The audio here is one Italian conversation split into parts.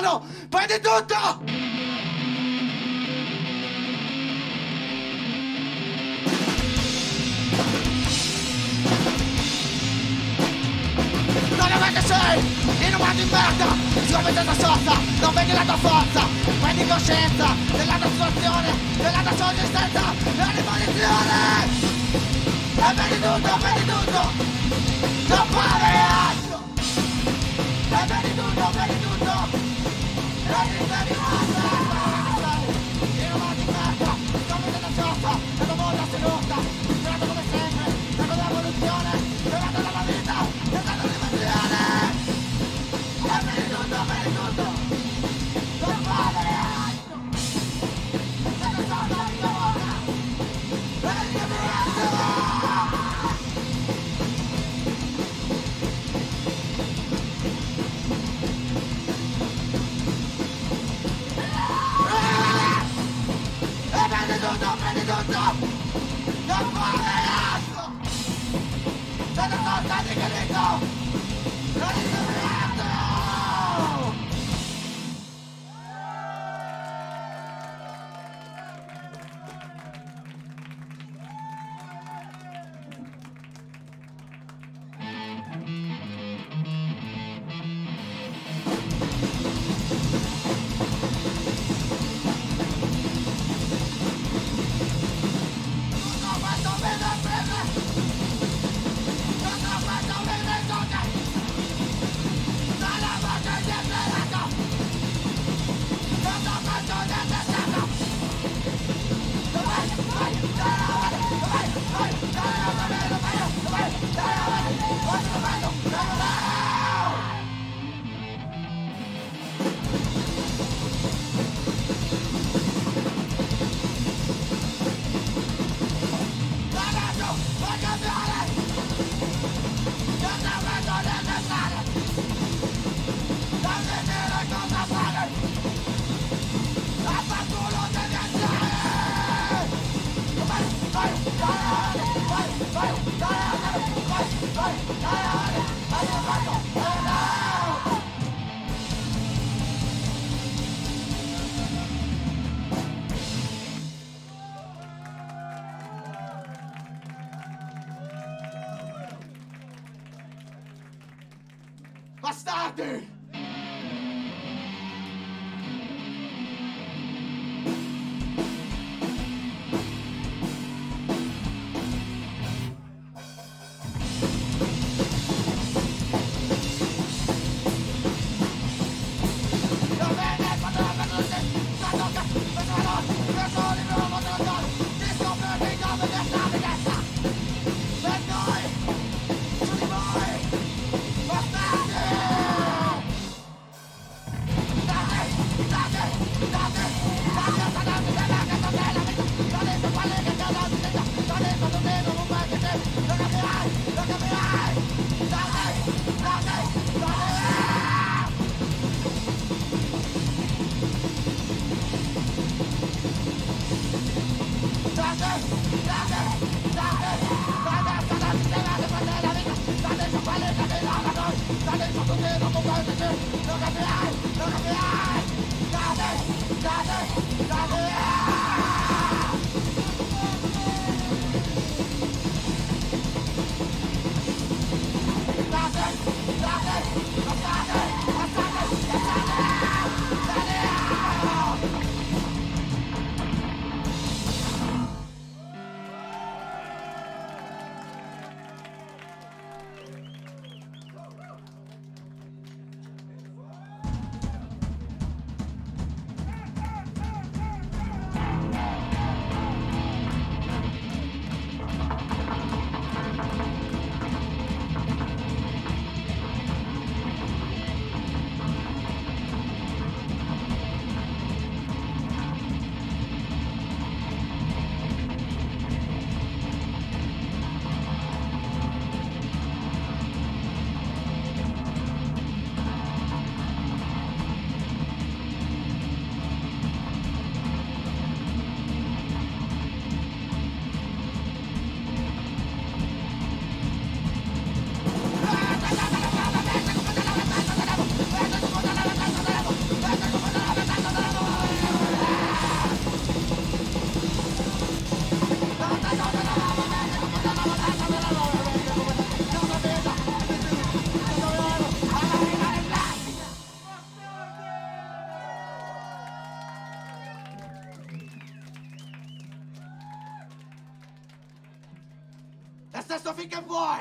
piano! Prendi tutto! Non avete sei! Inumano in merda! Scommette sorta! Non vedi la tua forza! Prendi coscienza della tua situazione, della tua sua della riposizione! E vedi tutto, vedi tutto! Non fare altro! E vedi tutto, vedi tutto! Yeah. let it go. traffic of law.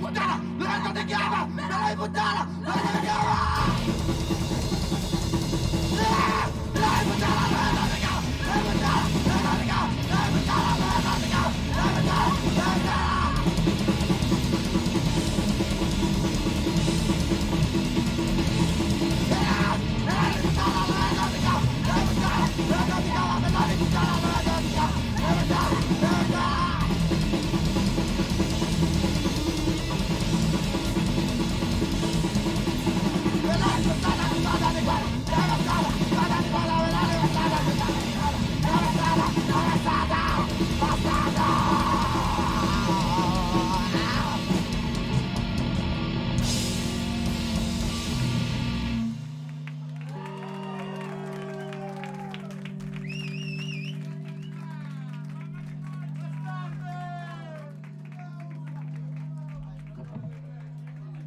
不打了，来，早 puttana, 了，来，早点给我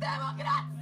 demokrati!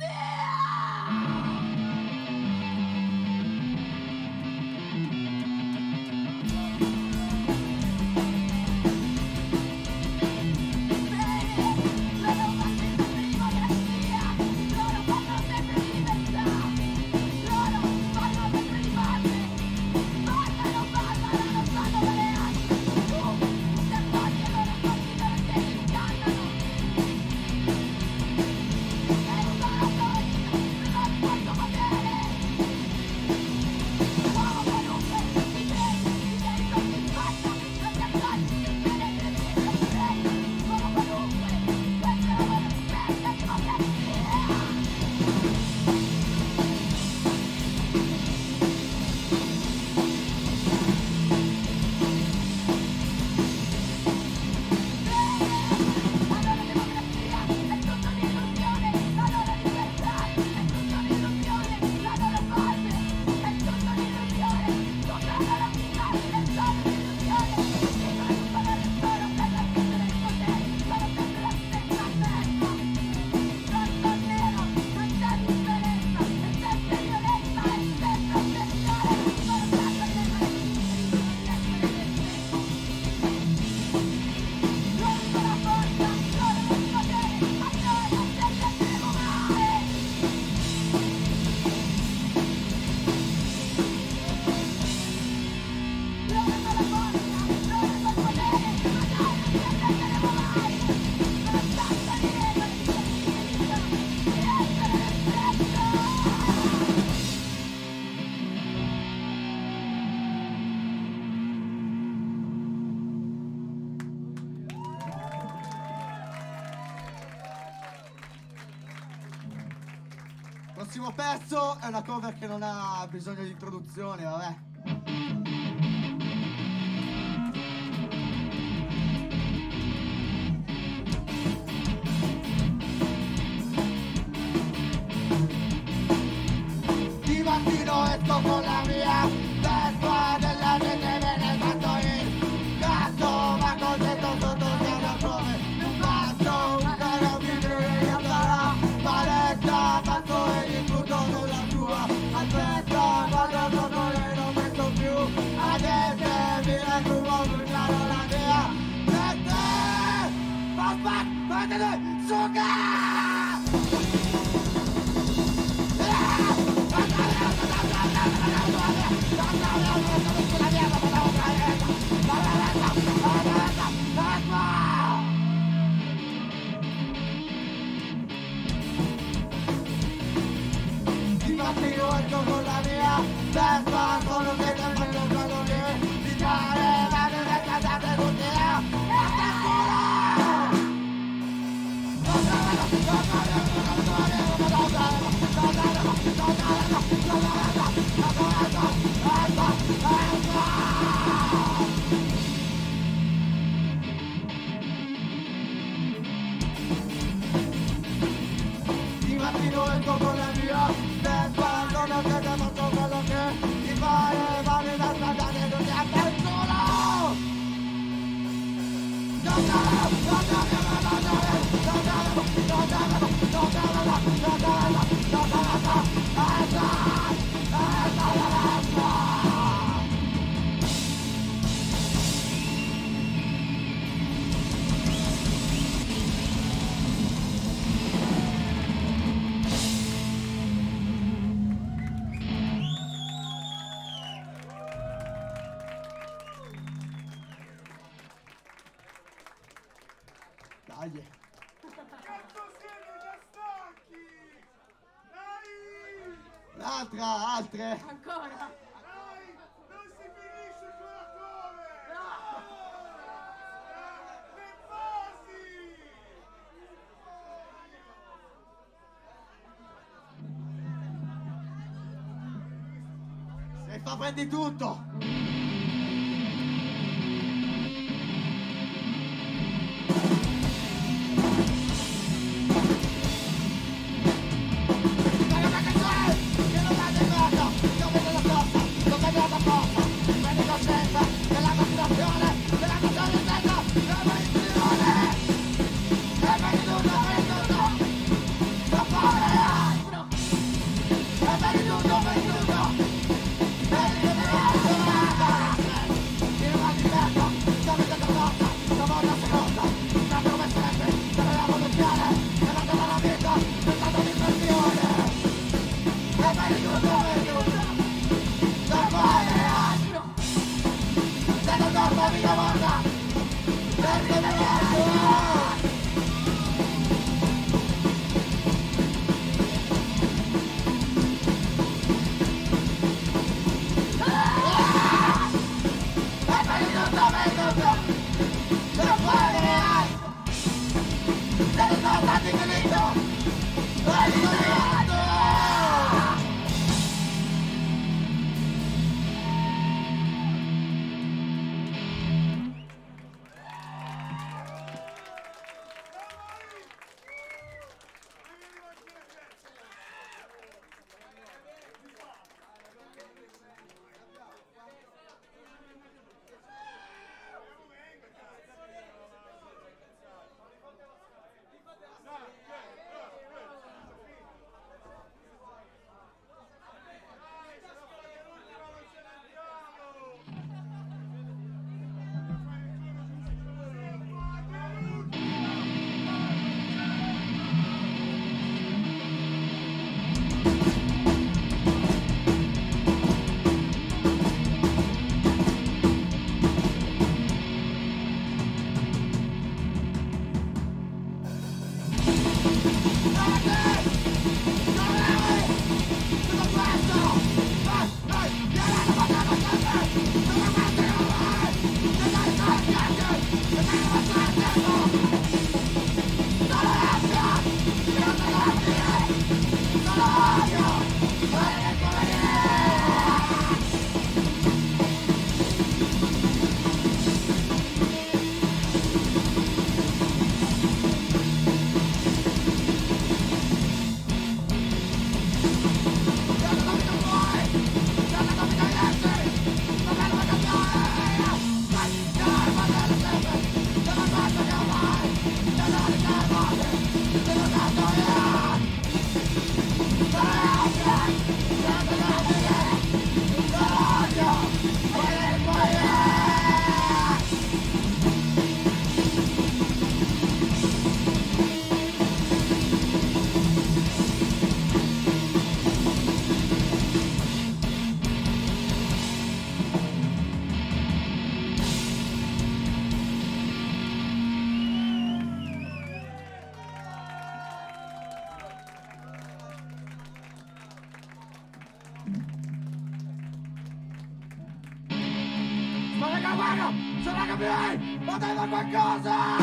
una cover che non ha bisogno di introduzione, vabbè. たのそうか Come on, come on. Prendi tutto! Everybody do it Sono capace! Sono capace! Fate da qualcosa!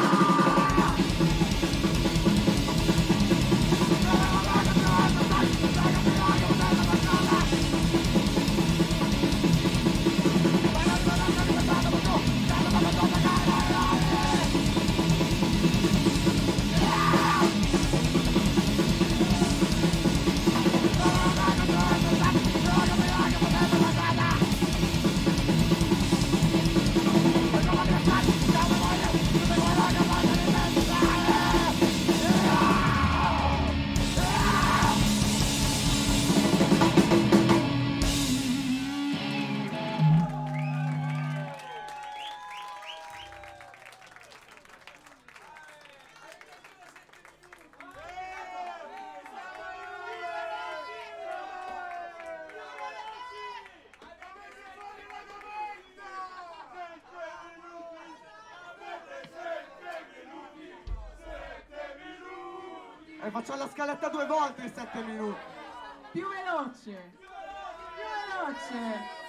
E facciamo la scaletta due volte in sette minuti. Più veloce. Più veloce.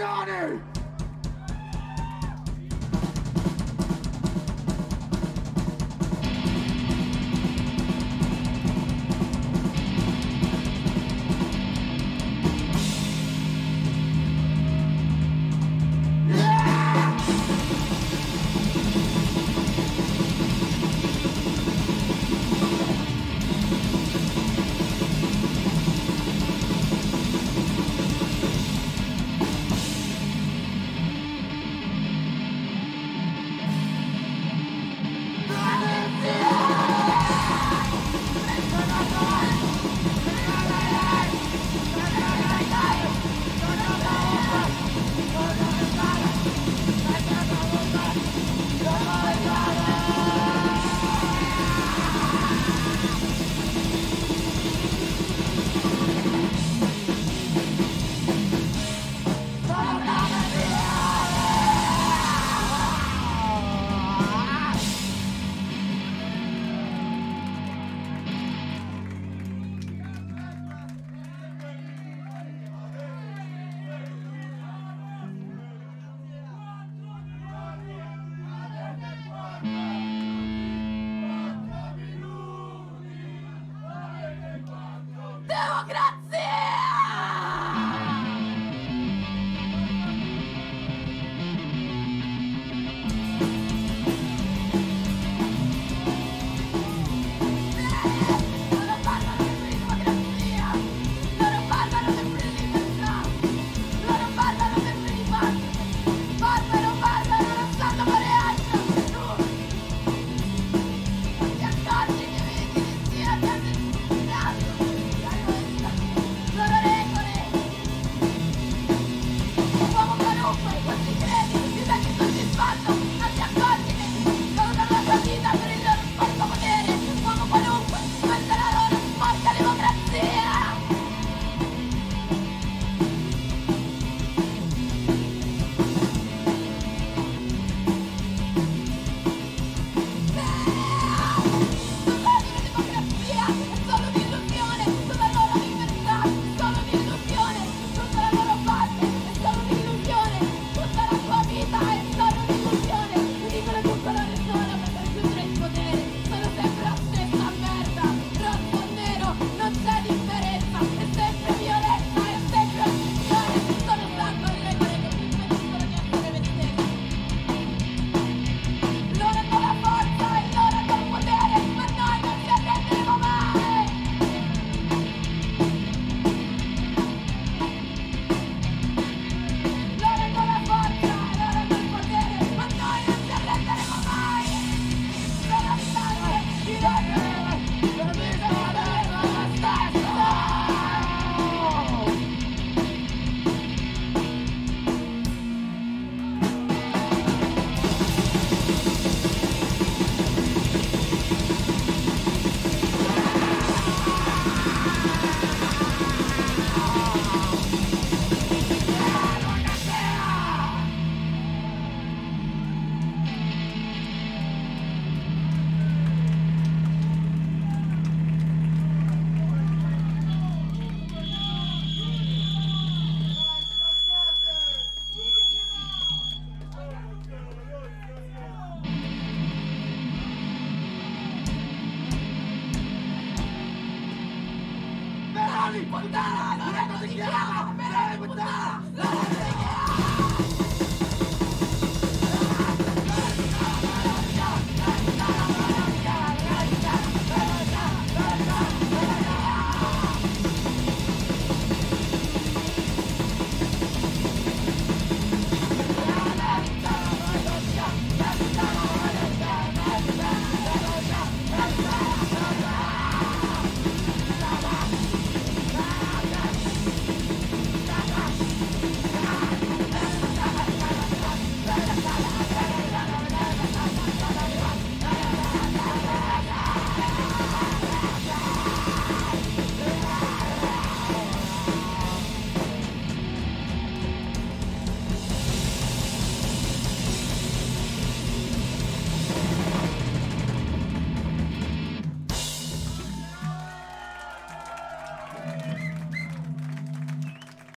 Johnny!